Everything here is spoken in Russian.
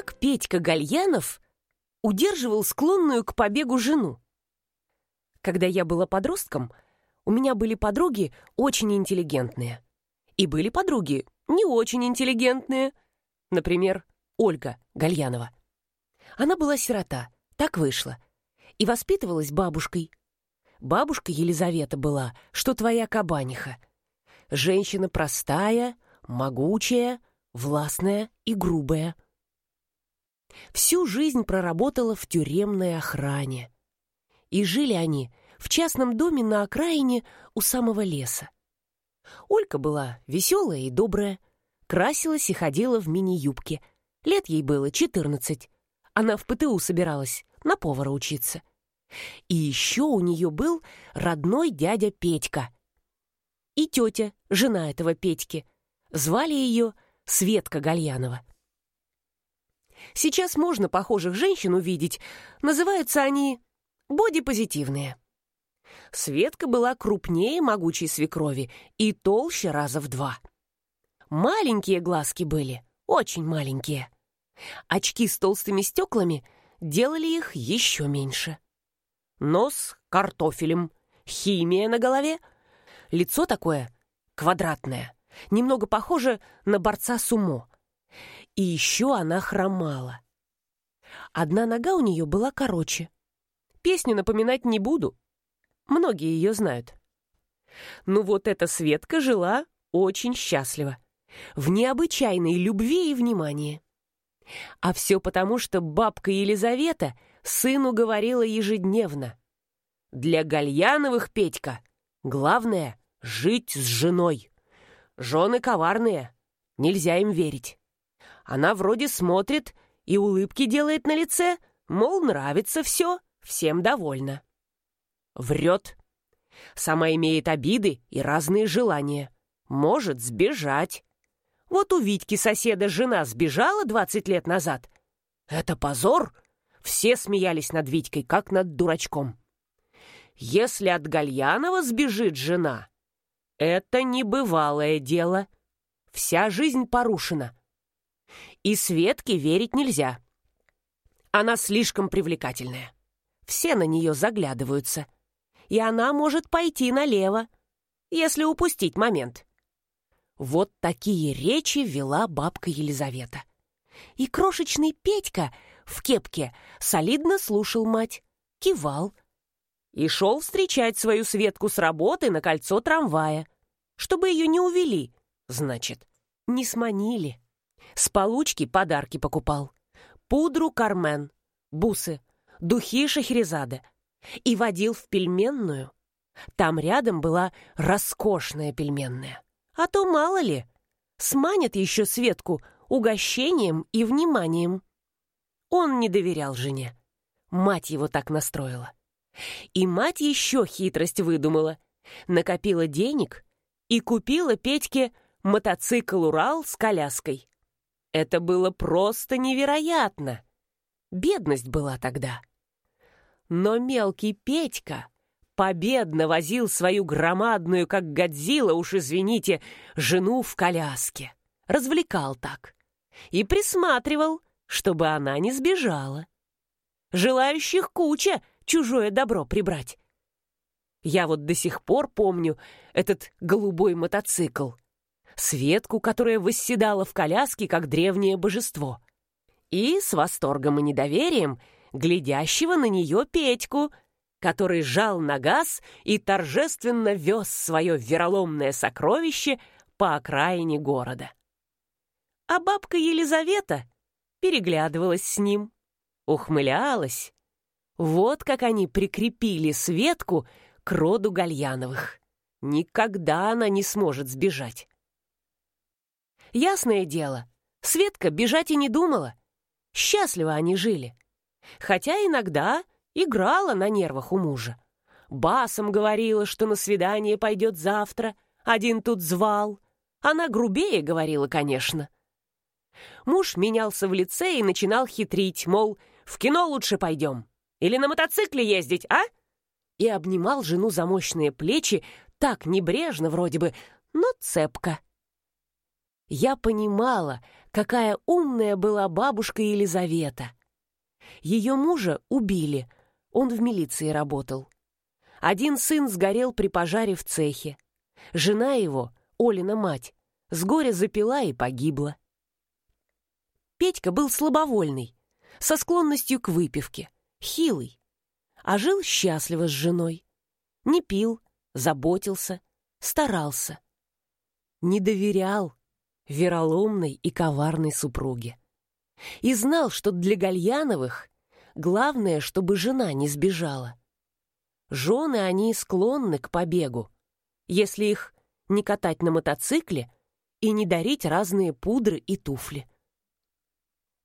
Как Петька Гальянов удерживал склонную к побегу жену? Когда я была подростком, у меня были подруги очень интеллигентные. И были подруги не очень интеллигентные. Например, Ольга Гальянова. Она была сирота, так вышло. И воспитывалась бабушкой. Бабушка Елизавета была, что твоя кабаниха. Женщина простая, могучая, властная и грубая. Всю жизнь проработала в тюремной охране. И жили они в частном доме на окраине у самого леса. Олька была веселая и добрая, красилась и ходила в мини-юбке. Лет ей было четырнадцать. Она в ПТУ собиралась на повара учиться. И еще у нее был родной дядя Петька. И тетя, жена этого Петьки. Звали ее Светка Гальянова. Сейчас можно похожих женщин увидеть. Называются они бодипозитивные. Светка была крупнее могучей свекрови и толще раза в два. Маленькие глазки были, очень маленькие. Очки с толстыми стеклами делали их еще меньше. Нос картофелем, химия на голове, лицо такое квадратное, немного похоже на борца сумо. И еще она хромала. Одна нога у нее была короче. Песню напоминать не буду. Многие ее знают. Ну вот эта Светка жила очень счастливо. В необычайной любви и внимании. А все потому, что бабка Елизавета сыну говорила ежедневно. Для Гальяновых, Петька, главное — жить с женой. Жены коварные, нельзя им верить. Она вроде смотрит и улыбки делает на лице, мол, нравится все, всем довольна. Врет. Сама имеет обиды и разные желания. Может сбежать. Вот у Витьки соседа жена сбежала 20 лет назад. Это позор. Все смеялись над Витькой, как над дурачком. Если от Гальянова сбежит жена, это небывалое дело. Вся жизнь порушена. И Светке верить нельзя. Она слишком привлекательная. Все на нее заглядываются. И она может пойти налево, если упустить момент. Вот такие речи вела бабка Елизавета. И крошечный Петька в кепке солидно слушал мать, кивал и шел встречать свою Светку с работы на кольцо трамвая, чтобы ее не увели, значит, не сманили. С получки подарки покупал. Пудру Кармен, бусы, духи Шахерезады. И водил в пельменную. Там рядом была роскошная пельменная. А то мало ли, сманят еще Светку угощением и вниманием. Он не доверял жене. Мать его так настроила. И мать еще хитрость выдумала. Накопила денег и купила Петьке мотоцикл «Урал» с коляской. Это было просто невероятно. Бедность была тогда. Но мелкий Петька победно возил свою громадную, как Годзилла, уж извините, жену в коляске. Развлекал так. И присматривал, чтобы она не сбежала. Желающих куча чужое добро прибрать. Я вот до сих пор помню этот голубой мотоцикл. Светку, которая восседала в коляске, как древнее божество. И с восторгом и недоверием глядящего на нее Петьку, который жал на газ и торжественно вез свое вероломное сокровище по окраине города. А бабка Елизавета переглядывалась с ним, ухмылялась. Вот как они прикрепили Светку к роду Гальяновых. Никогда она не сможет сбежать. Ясное дело, Светка бежать и не думала. Счастливо они жили. Хотя иногда играла на нервах у мужа. Басом говорила, что на свидание пойдет завтра. Один тут звал. Она грубее говорила, конечно. Муж менялся в лице и начинал хитрить, мол, в кино лучше пойдем. Или на мотоцикле ездить, а? И обнимал жену за мощные плечи так небрежно вроде бы, но цепко. Я понимала, какая умная была бабушка Елизавета. Ее мужа убили, он в милиции работал. Один сын сгорел при пожаре в цехе. Жена его, Олина мать, с горя запила и погибла. Петька был слабовольный, со склонностью к выпивке, хилый, а жил счастливо с женой. Не пил, заботился, старался. Не доверял вероломной и коварной супруге. И знал, что для Гальяновых главное, чтобы жена не сбежала. Жены они склонны к побегу, если их не катать на мотоцикле и не дарить разные пудры и туфли.